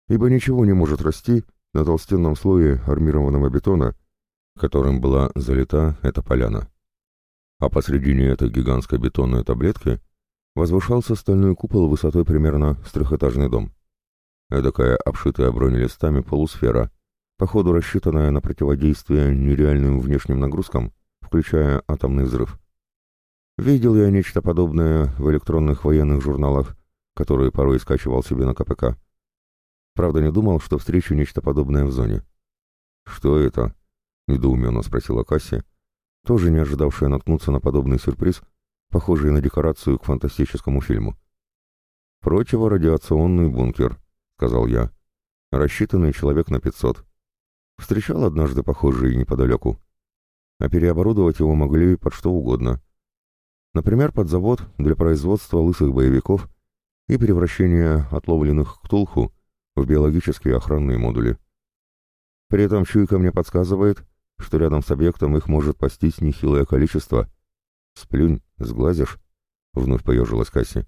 Speaker 1: Ибо ничего не может расти, на толстенном слое армированного бетона, которым была залита эта поляна. А посредине этой гигантской бетонной таблетки возвышался стальной купол высотой примерно с трехэтажный дом. Эдакая обшитая бронелистами полусфера, походу рассчитанная на противодействие нереальным внешним нагрузкам, включая атомный взрыв. Видел я нечто подобное в электронных военных журналах, которые порой скачивал себе на КПК. Правда, не думал, что встречу нечто подобное в зоне. «Что это?» — недоуменно спросила Касси, тоже не ожидавшая наткнуться на подобный сюрприз, похожий на декорацию к фантастическому фильму. Прочего радиационный бункер», — сказал я, — «рассчитанный человек на пятьсот. Встречал однажды похожий неподалеку. А переоборудовать его могли под что угодно. Например, под завод для производства лысых боевиков и превращения отловленных к Тулху в биологические охранные модули. При этом чуйка мне подсказывает, что рядом с объектом их может пастись нехилое количество. «Сплюнь, сглазишь», — вновь поежилась Касси.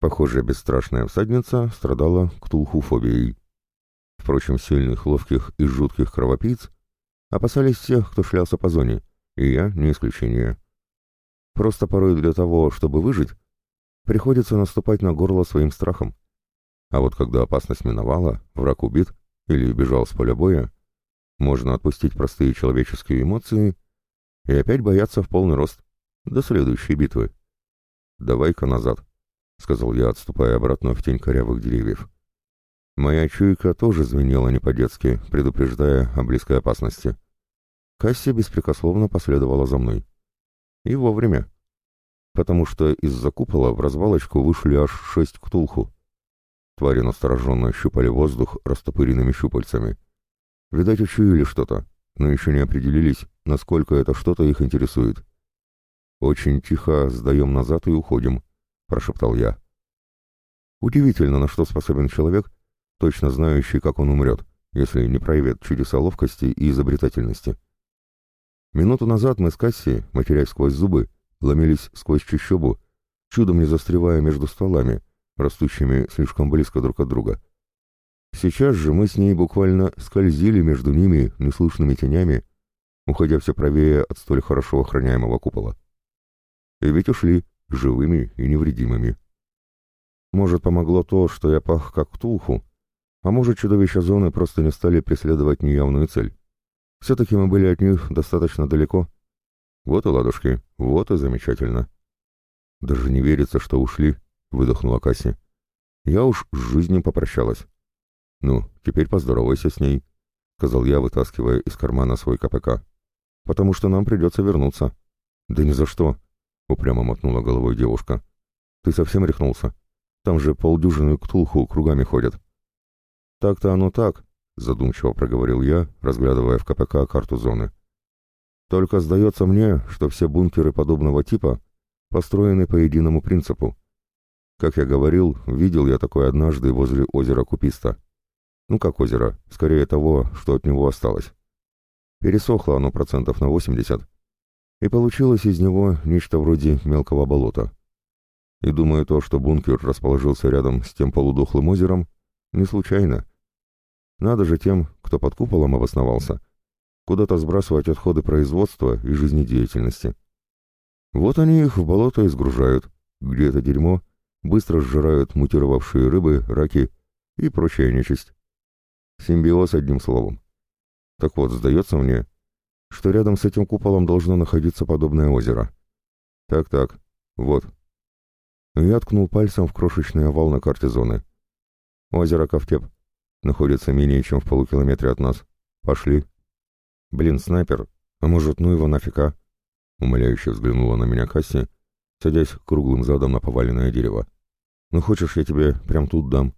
Speaker 1: Похоже, бесстрашная всадница страдала ктулхуфобией. Впрочем, сильных, ловких и жутких кровопийц опасались тех, кто шлялся по зоне, и я не исключение. Просто порой для того, чтобы выжить, приходится наступать на горло своим страхом. А вот когда опасность миновала, враг убит или убежал с поля боя, можно отпустить простые человеческие эмоции и опять бояться в полный рост, до следующей битвы. «Давай-ка назад», — сказал я, отступая обратно в тень корявых деревьев. Моя чуйка тоже звенела не по-детски, предупреждая о близкой опасности. Касси беспрекословно последовала за мной. И вовремя. Потому что из-за купола в развалочку вышли аж шесть ктулху. Твари настороженно щупали воздух растопыренными щупальцами. Видать, учуяли что-то, но еще не определились, насколько это что-то их интересует. «Очень тихо сдаем назад и уходим», — прошептал я. Удивительно, на что способен человек, точно знающий, как он умрет, если не проявит чудеса ловкости и изобретательности. Минуту назад мы с Касси, матерясь сквозь зубы, ломились сквозь чащобу, чудом не застревая между стволами — растущими слишком близко друг от друга. Сейчас же мы с ней буквально скользили между ними неслышными тенями, уходя все правее от столь хорошо охраняемого купола. И ведь ушли живыми и невредимыми. Может, помогло то, что я пах как тулху, а может, чудовища зоны просто не стали преследовать неявную цель. Все-таки мы были от них достаточно далеко. Вот и ладушки, вот и замечательно. Даже не верится, что ушли выдохнула Касси. Я уж с жизнью попрощалась. Ну, теперь поздоровайся с ней, сказал я, вытаскивая из кармана свой КПК. Потому что нам придется вернуться. Да ни за что, упрямо мотнула головой девушка. Ты совсем рехнулся? Там же полдюжины ктулху кругами ходят. Так-то оно так, задумчиво проговорил я, разглядывая в КПК карту зоны. Только сдается мне, что все бункеры подобного типа построены по единому принципу. Как я говорил, видел я такое однажды возле озера Куписта. Ну как озеро, скорее того, что от него осталось. Пересохло оно процентов на 80, и получилось из него нечто вроде мелкого болота. И думаю то, что бункер расположился рядом с тем полудохлым озером, не случайно. Надо же тем, кто под куполом обосновался, куда-то сбрасывать отходы производства и жизнедеятельности. Вот они их в болото изгружают, где это дерьмо — быстро сжирают мутировавшие рыбы, раки и прочая нечисть. Симбиоз одним словом. Так вот, сдается мне, что рядом с этим куполом должно находиться подобное озеро. Так-так, вот. Я ткнул пальцем в крошечный овал на карте зоны. Озеро Ковтеп. Находится менее чем в полукилометре от нас. Пошли. Блин, снайпер. А может, ну его нафига? Умоляюще взглянула на меня Касси, садясь круглым задом на поваленное дерево. «Ну хочешь, я тебе прям тут дам.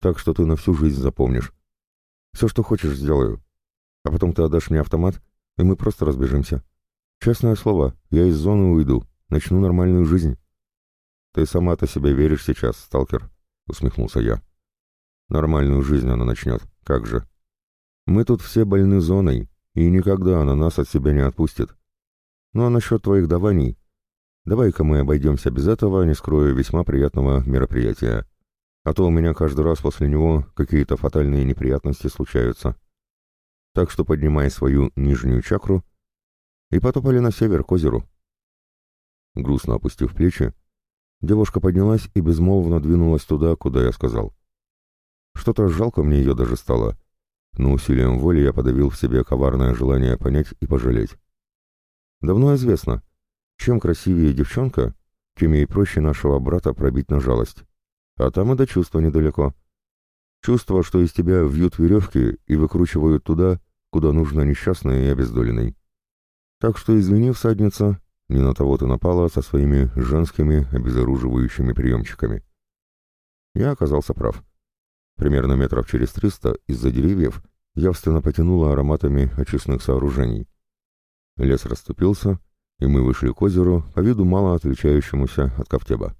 Speaker 1: Так что ты на всю жизнь запомнишь. Все, что хочешь, сделаю. А потом ты отдашь мне автомат, и мы просто разбежимся. Честное слово, я из зоны уйду, начну нормальную жизнь». «Ты сама-то себе веришь сейчас, сталкер», — усмехнулся я. «Нормальную жизнь она начнет, как же. Мы тут все больны зоной, и никогда она нас от себя не отпустит. Ну а насчет твоих даваний...» Давай-ка мы обойдемся без этого, не скрою весьма приятного мероприятия. А то у меня каждый раз после него какие-то фатальные неприятности случаются. Так что поднимай свою нижнюю чакру и потопали на север к озеру. Грустно опустив плечи, девушка поднялась и безмолвно двинулась туда, куда я сказал. Что-то жалко мне ее даже стало, но усилием воли я подавил в себе коварное желание понять и пожалеть. Давно известно — чем красивее девчонка, тем ей проще нашего брата пробить на жалость. А там и до чувства недалеко. Чувство, что из тебя вьют веревки и выкручивают туда, куда нужно несчастный и обездоленный. Так что извини, всадница, не на того ты напала со своими женскими обезоруживающими приемчиками. Я оказался прав. Примерно метров через триста из-за деревьев явственно потянуло ароматами очистных сооружений. Лес расступился — и мы вышли к озеру, по виду мало отличающемуся от Коптеба.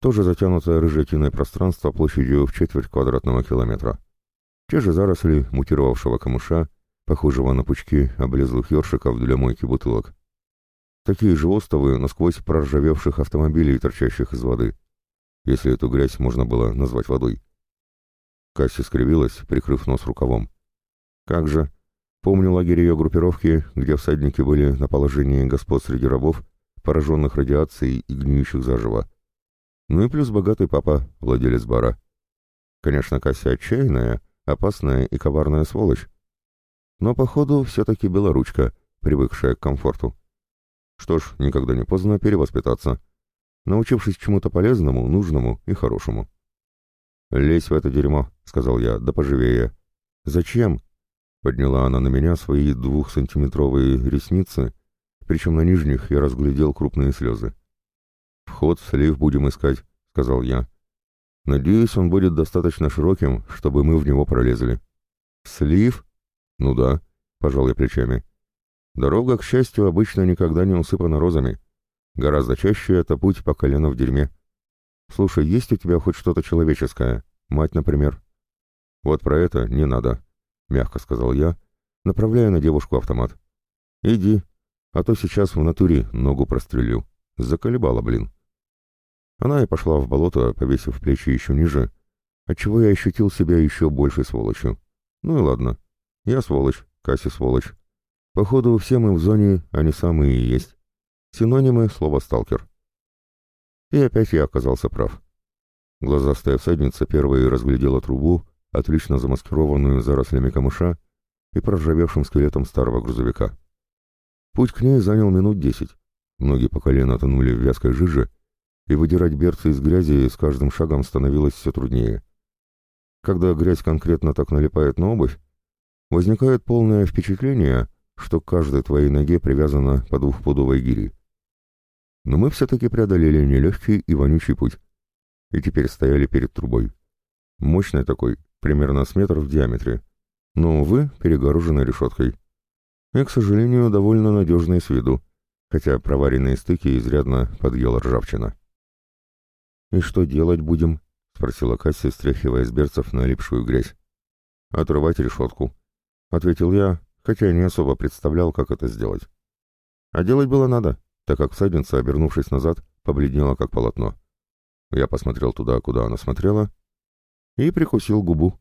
Speaker 1: Тоже затянутое рыжетиное пространство площадью в четверть квадратного километра. Те же заросли мутировавшего камыша, похожего на пучки облезлых ёршиков для мойки бутылок. Такие же остовы насквозь проржавевших автомобилей, торчащих из воды, если эту грязь можно было назвать водой. Касси скривилась, прикрыв нос рукавом. «Как же!» Помню лагерь ее группировки, где всадники были на положении господ среди рабов, пораженных радиацией и гниющих заживо. Ну и плюс богатый папа, владелец бара. Конечно, Кася отчаянная, опасная и коварная сволочь. Но, походу, все-таки белоручка, привыкшая к комфорту. Что ж, никогда не поздно перевоспитаться, научившись чему-то полезному, нужному и хорошему. «Лезь в это дерьмо», — сказал я, — «да поживее». «Зачем?» Подняла она на меня свои двухсантиметровые ресницы, причем на нижних я разглядел крупные слезы. «Вход в слив будем искать», — сказал я. «Надеюсь, он будет достаточно широким, чтобы мы в него пролезли». «Слив?» «Ну да», — пожал я плечами. «Дорога, к счастью, обычно никогда не усыпана розами. Гораздо чаще это путь по колено в дерьме. Слушай, есть у тебя хоть что-то человеческое? Мать, например?» «Вот про это не надо», — мягко сказал я, направляя на девушку автомат. «Иди, а то сейчас в натуре ногу прострелю. Заколебала, блин». Она и пошла в болото, повесив плечи еще ниже, отчего я ощутил себя еще больше сволочью. Ну и ладно. Я сволочь, Касси сволочь. Походу, все мы в зоне, а они самые и есть. Синонимы слова «сталкер». И опять я оказался прав. Глазастая всадница первой разглядела трубу, отлично замаскированную зарослями камыша и проржавевшим скелетом старого грузовика. Путь к ней занял минут десять. Ноги по колено тонули в вязкой жиже, и выдирать берцы из грязи с каждым шагом становилось все труднее. Когда грязь конкретно так налипает на обувь, возникает полное впечатление, что к каждой твоей ноге привязана по двухпудовой гири. Но мы все-таки преодолели нелегкий и вонючий путь, и теперь стояли перед трубой. Мощной такой, примерно с метр в диаметре, но, увы, перегорожены решеткой. И, к сожалению, довольно надежные с виду, хотя проваренные стыки изрядно подъела ржавчина. «И что делать будем?» — спросила Касси, стряхивая с берцев налипшую грязь. «Отрывать решетку», — ответил я, хотя не особо представлял, как это сделать. А делать было надо, так как всадница, обернувшись назад, побледнела как полотно. Я посмотрел туда, куда она смотрела, и прикусил губу.